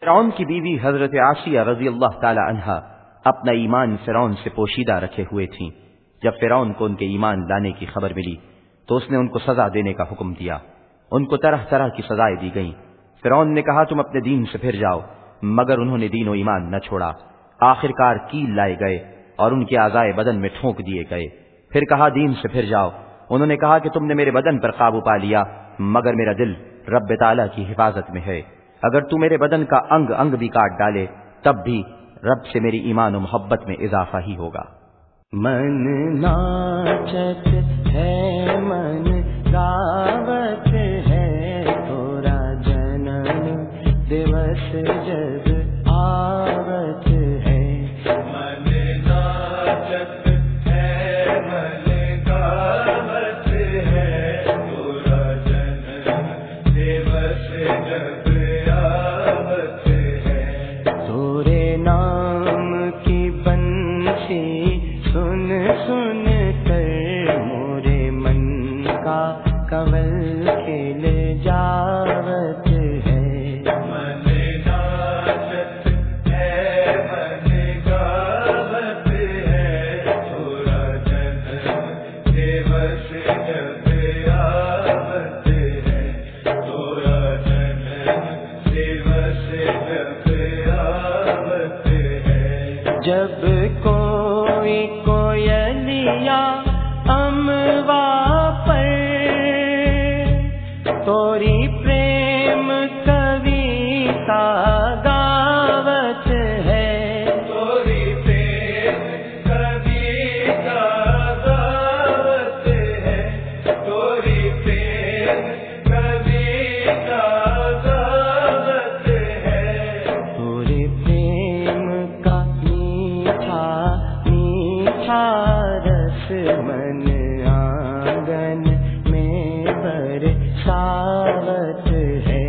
فرعون کی بیوی حضرت آسیہ رضی اللہ تعالی عنہ اپنا ایمان فرعون سے پوشیدہ رکھے ہوئے تھیں۔ جب فرعون کو ان کے ایمان لانے کی خبر ملی، تو اس نے ان کو سزا دینے کا حکم دیا۔ ان کو طرح طرح کی سزائیں دی گئیں۔ فرعون نے کہا، تم اپنے دین سے پھر جاؤ، مگر انہوں نے دین و ایمان نہ چھوڑا۔ آخر کار کیل لائے گئے اور ان کے آزائے بدن میں ٹھونک دیے گئے۔ پھر کہا، دین سے پھر جاؤ۔ انہوں نے کہا کہ تم نے میرے بدن پر قابو پا لیا، مگر میرا دل رب تعالیٰ کی حفاظت میں ہے۔ اگر تو میرے بدن کا انگ انگ بھی کاٹ ڈالے، تب بھی رب سے میری ایمان و محبت میں اضافہ ہی ہوگا۔ من ناچت ہے، من گاوت ہے تھوڑا جنم، دیوس جب آوت کمل کھیلے توری گاوت ہے توری پریم کبیتا گاوت ہے توری پریم کبیتا گاوت ہے تورے پریم کا میٹھا میٹھا رس من ہے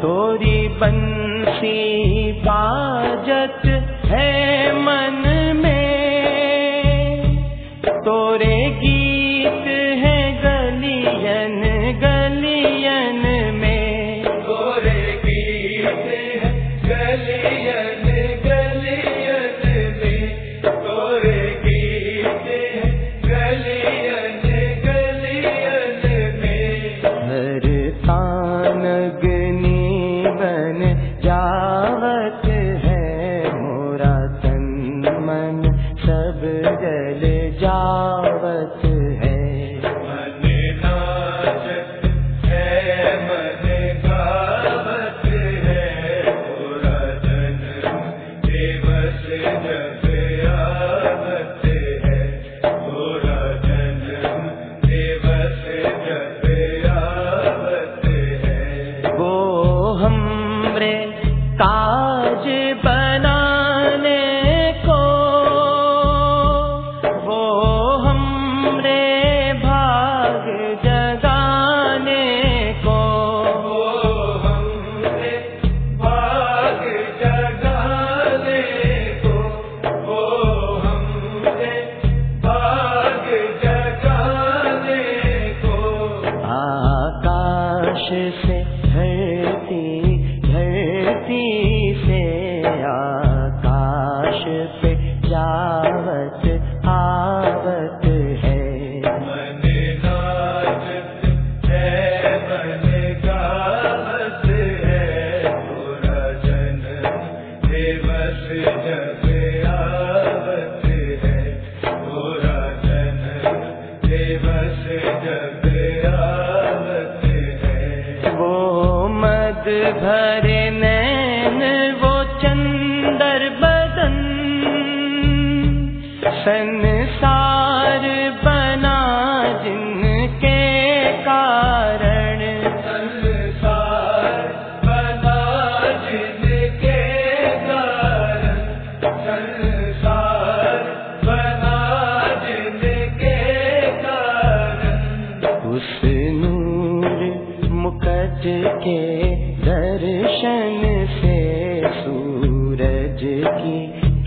توری بنسی باجت ہے سے مد بھرے نین وہ چندر بدن سن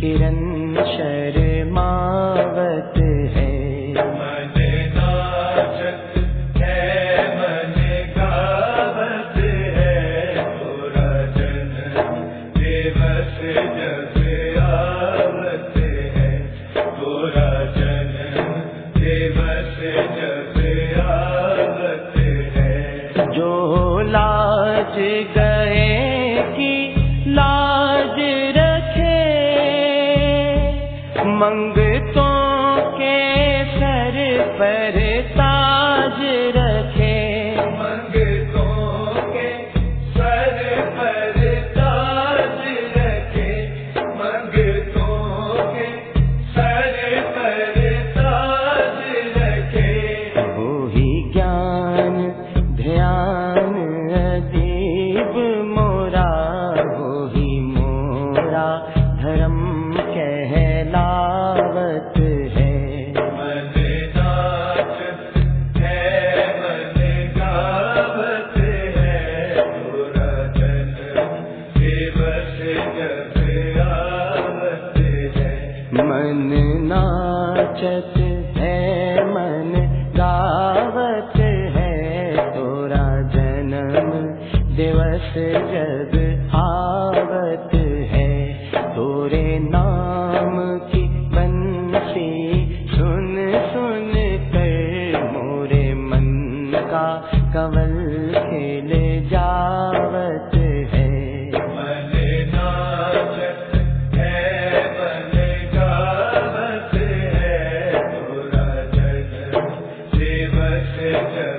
کرن شرماوت ہے Yeah. منگے رس جب آوت ہے، تورے نام کی بنسی سن سن کر مورے من کا کمل کھیل جاوت ہے۔ جب